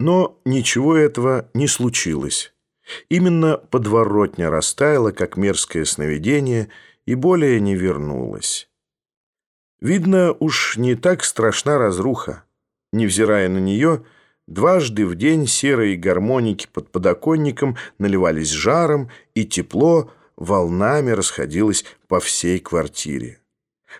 Но ничего этого не случилось. Именно подворотня растаяла, как мерзкое сновидение, и более не вернулась. Видно, уж не так страшна разруха. Невзирая на нее, дважды в день серые гармоники под подоконником наливались жаром, и тепло волнами расходилось по всей квартире.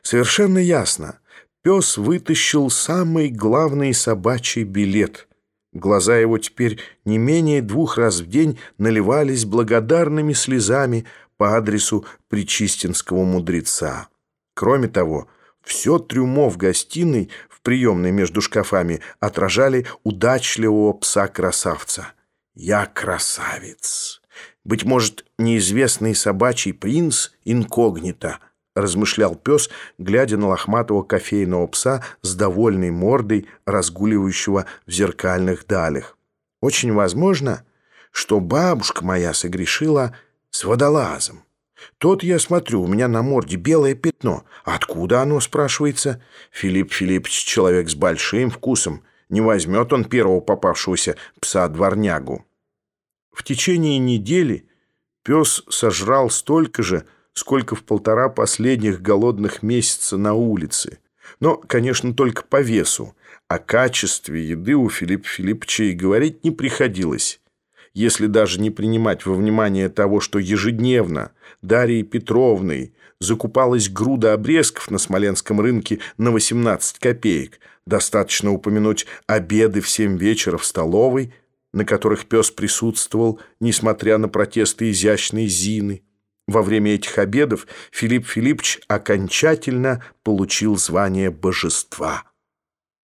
Совершенно ясно, пес вытащил самый главный собачий билет — Глаза его теперь не менее двух раз в день наливались благодарными слезами по адресу Причистинского мудреца. Кроме того, все трюмо в гостиной, в приемной между шкафами, отражали удачливого пса-красавца. «Я красавец!» Быть может, неизвестный собачий принц инкогнито — размышлял пес, глядя на лохматого кофейного пса с довольной мордой, разгуливающего в зеркальных далях. Очень возможно, что бабушка моя согрешила с водолазом. Тот, я смотрю, у меня на морде белое пятно. Откуда оно, спрашивается? Филипп Филиппович человек с большим вкусом. Не возьмет он первого попавшегося пса-дворнягу. В течение недели пес сожрал столько же, сколько в полтора последних голодных месяца на улице. Но, конечно, только по весу. О качестве еды у Филиппа Филипповича и говорить не приходилось. Если даже не принимать во внимание того, что ежедневно Дарьей Петровной закупалась груда обрезков на Смоленском рынке на 18 копеек, достаточно упомянуть обеды в 7 вечера в столовой, на которых пес присутствовал, несмотря на протесты изящной Зины. Во время этих обедов Филипп Филиппович окончательно получил звание божества.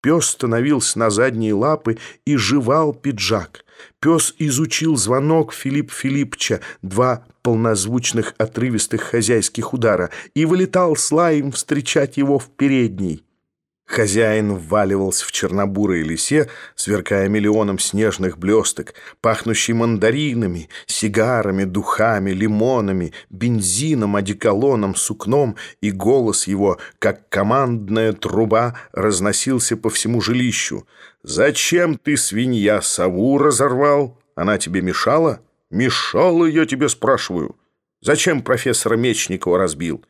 Пес становился на задние лапы и жевал пиджак. Пес изучил звонок Филипп Филипповича, два полнозвучных отрывистых хозяйских удара, и вылетал с лаем встречать его в передней. Хозяин вваливался в чернобурой лисе, сверкая миллионом снежных блесток, пахнущий мандаринами, сигарами, духами, лимонами, бензином, одеколоном, сукном, и голос его, как командная труба, разносился по всему жилищу. «Зачем ты, свинья, сову разорвал? Она тебе мешала?» «Мешала, я тебе спрашиваю. Зачем профессора Мечникова разбил?»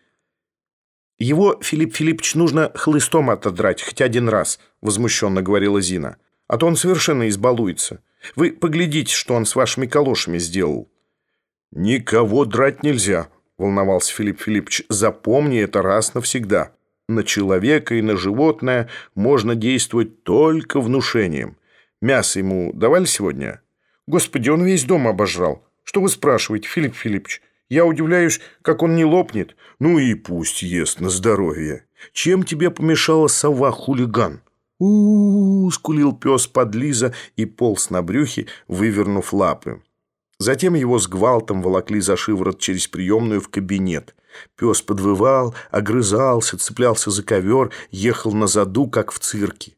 «Его, Филипп Филиппович, нужно хлыстом отодрать хоть один раз», — возмущенно говорила Зина. «А то он совершенно избалуется. Вы поглядите, что он с вашими калошами сделал». «Никого драть нельзя», — волновался Филипп Филиппович. «Запомни это раз навсегда. На человека и на животное можно действовать только внушением. Мясо ему давали сегодня?» «Господи, он весь дом обожрал. Что вы спрашиваете, Филипп Филиппович? Я удивляюсь, как он не лопнет. Ну и пусть ест на здоровье. Чем тебе помешала сова-хулиган? у, -у, скулил пес подлиза и полз на брюхе, вывернув лапы. Затем его с гвалтом волокли за шиворот через приемную в кабинет. Пес подвывал, огрызался, цеплялся за ковер, ехал на заду, как в цирке.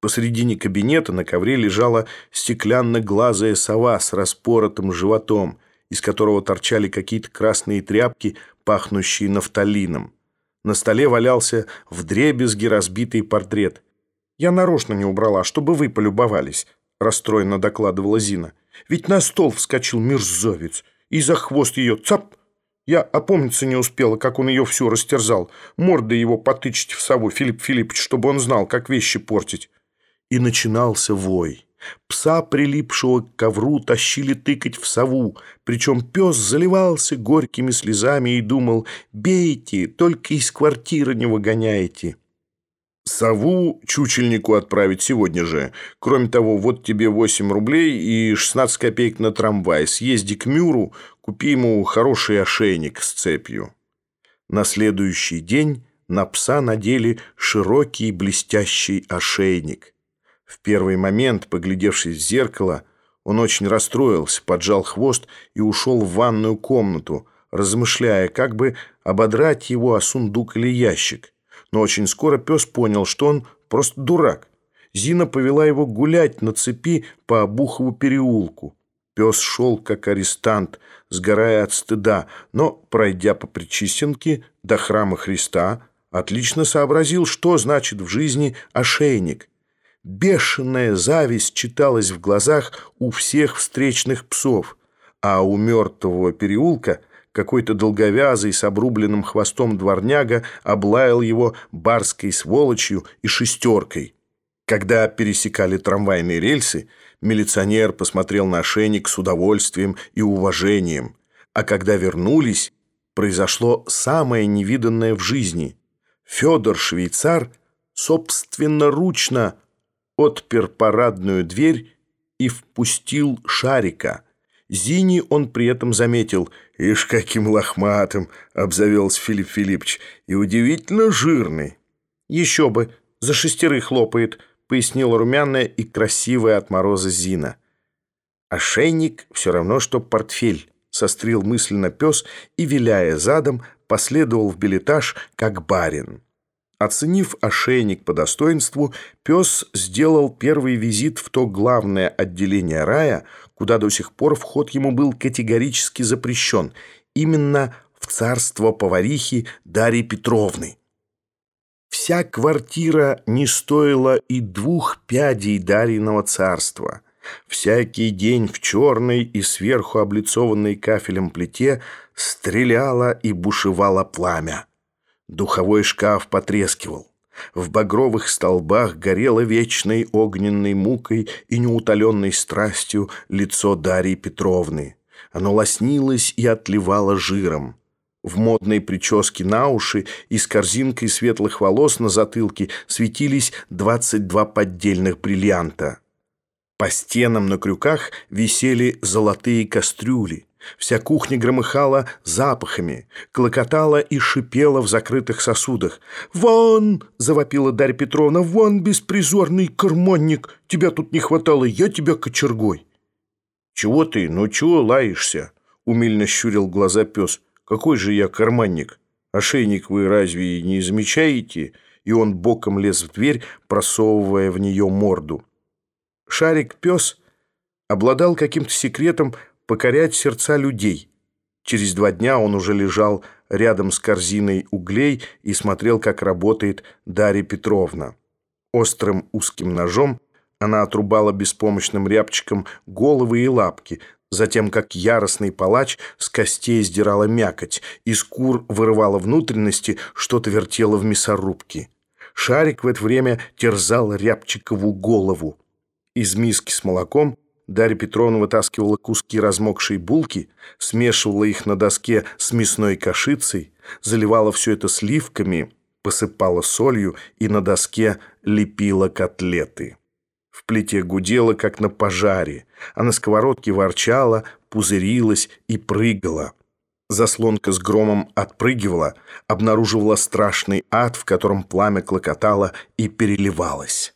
Посредине кабинета на ковре лежала стеклянно-глазая сова с распоротым животом – из которого торчали какие-то красные тряпки, пахнущие нафталином. На столе валялся вдребезги разбитый портрет. «Я нарочно не убрала, чтобы вы полюбовались», — расстроенно докладывала Зина. «Ведь на стол вскочил мерзавец, и за хвост ее цап!» Я опомниться не успела, как он ее всю растерзал. Мордой его потычить в сову, Филипп Филиппович, чтобы он знал, как вещи портить. И начинался вой. Пса, прилипшего к ковру, тащили тыкать в сову, причем пес заливался горькими слезами и думал «Бейте, только из квартиры не выгоняйте». Сову чучельнику отправить сегодня же. Кроме того, вот тебе 8 рублей и 16 копеек на трамвай. Съезди к Мюру, купи ему хороший ошейник с цепью. На следующий день на пса надели широкий блестящий ошейник – в первый момент, поглядевшись в зеркало, он очень расстроился, поджал хвост и ушел в ванную комнату, размышляя, как бы ободрать его о сундук или ящик. Но очень скоро пес понял, что он просто дурак. Зина повела его гулять на цепи по Обухову переулку. Пес шел, как арестант, сгорая от стыда, но, пройдя по Причистенке до храма Христа, отлично сообразил, что значит в жизни ошейник. Бешеная зависть читалась в глазах у всех встречных псов, а у мертвого переулка какой-то долговязый с обрубленным хвостом дворняга облаял его барской сволочью и шестеркой. Когда пересекали трамвайные рельсы, милиционер посмотрел на ошейник с удовольствием и уважением, а когда вернулись, произошло самое невиданное в жизни. Федор Швейцар собственноручно отпер парадную дверь и впустил шарика. Зини он при этом заметил. «Ишь, каким лохматым!» — обзавелся Филипп Филиппович. «И удивительно жирный». «Еще бы! За шестерых хлопает!» — пояснила румяная и красивая от мороза Зина. «Ошейник все равно, что портфель», — сострил мысленно пес и, виляя задом, последовал в билетаж, как барин. Оценив ошейник по достоинству, пес сделал первый визит в то главное отделение рая, куда до сих пор вход ему был категорически запрещен, именно в царство поварихи Дарьи Петровны. Вся квартира не стоила и двух пядей Дарьиного царства. Всякий день в черной и сверху облицованной кафелем плите стреляло и бушевало пламя. Духовой шкаф потрескивал. В багровых столбах горело вечной огненной мукой и неутоленной страстью лицо Дарьи Петровны. Оно лоснилось и отливало жиром. В модной прическе на уши и с корзинкой светлых волос на затылке светились 22 поддельных бриллианта. По стенам на крюках висели золотые кастрюли. Вся кухня громыхала запахами, клокотала и шипела в закрытых сосудах. «Вон!» — завопила Дарья Петровна. «Вон, беспризорный карманник! Тебя тут не хватало, я тебя кочергой!» «Чего ты? Ну чего лаешься?» — умильно щурил глаза пес. «Какой же я карманник? Ошейник вы разве не замечаете?» И он боком лез в дверь, просовывая в нее морду. Шарик-пес обладал каким-то секретом, покорять сердца людей. Через два дня он уже лежал рядом с корзиной углей и смотрел, как работает Дарья Петровна. Острым узким ножом она отрубала беспомощным рябчиком головы и лапки, затем, как яростный палач, с костей сдирала мякоть, из кур вырывала внутренности, что-то вертела в мясорубке. Шарик в это время терзал рябчикову голову. Из миски с молоком Дарья Петровна вытаскивала куски размокшей булки, смешивала их на доске с мясной кашицей, заливала все это сливками, посыпала солью и на доске лепила котлеты. В плите гудела, как на пожаре, а на сковородке ворчала, пузырилась и прыгала. Заслонка с громом отпрыгивала, обнаруживала страшный ад, в котором пламя клокотало и переливалось.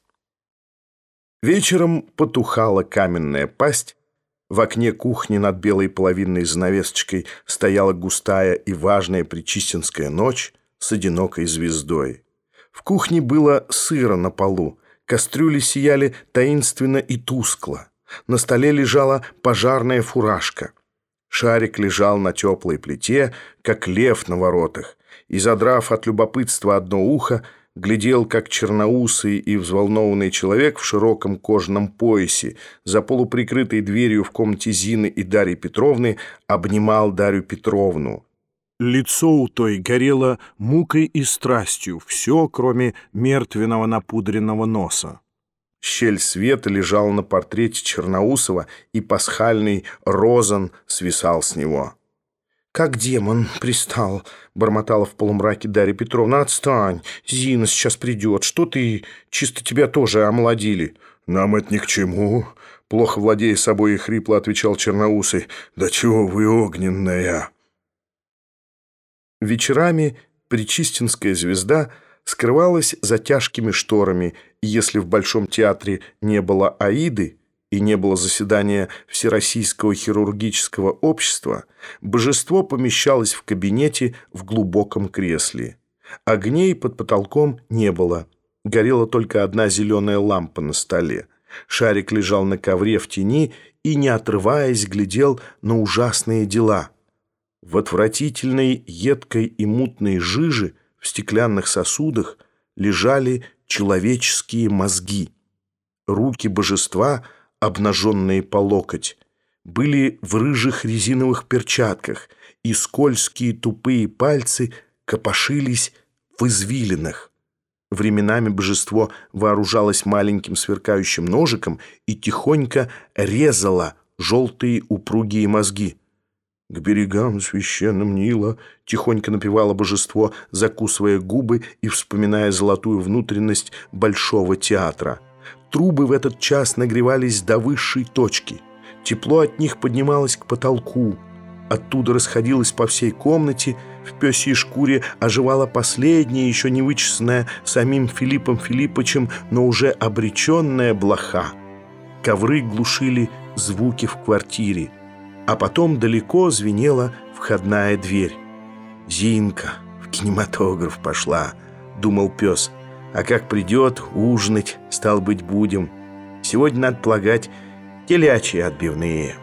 Вечером потухала каменная пасть, в окне кухни над белой половинной занавесочкой стояла густая и важная причистинская ночь с одинокой звездой. В кухне было сыро на полу, кастрюли сияли таинственно и тускло. На столе лежала пожарная фуражка. Шарик лежал на теплой плите, как лев на воротах, и, задрав от любопытства одно ухо, глядел, как черноусый и взволнованный человек в широком кожаном поясе за полуприкрытой дверью в комнате Зины и Дарьи Петровны обнимал Дарью Петровну. Лицо у той горело мукой и страстью, все, кроме мертвенного напудренного носа. Щель света лежала на портрете Черноусова, и пасхальный розан свисал с него. «Как демон пристал», — бормотала в полумраке Дарья Петровна. «Отстань, Зина сейчас придет. Что ты? Чисто тебя тоже омолодили». «Нам это ни к чему», — плохо владея собой и хрипло отвечал Черноусый. «Да чего вы огненная?» Вечерами Причистинская звезда скрывалась за тяжкими шторами, и если в Большом театре не было Аиды, и не было заседания Всероссийского хирургического общества, божество помещалось в кабинете в глубоком кресле. Огней под потолком не было. Горела только одна зеленая лампа на столе. Шарик лежал на ковре в тени и, не отрываясь, глядел на ужасные дела. В отвратительной, едкой и мутной жиже в стеклянных сосудах лежали человеческие мозги. Руки божества, обнаженные по локоть, были в рыжих резиновых перчатках, и скользкие тупые пальцы копошились в извилинах. Временами божество вооружалось маленьким сверкающим ножиком и тихонько резало желтые упругие мозги. «К берегам священным Нила» тихонько напевало божество, закусывая губы и вспоминая золотую внутренность Большого театра. Трубы в этот час нагревались до высшей точки. Тепло от них поднималось к потолку. Оттуда расходилось по всей комнате, в пёсьей шкуре оживала последняя, еще не вычесанная самим Филиппом Филипповичем, но уже обреченная блоха. Ковры глушили звуки в квартире, а потом далеко звенела входная дверь. «Зинка в кинематограф пошла», — думал пес. «А как придет, ужинать, стал быть, будем. Сегодня, надо полагать, телячьи отбивные».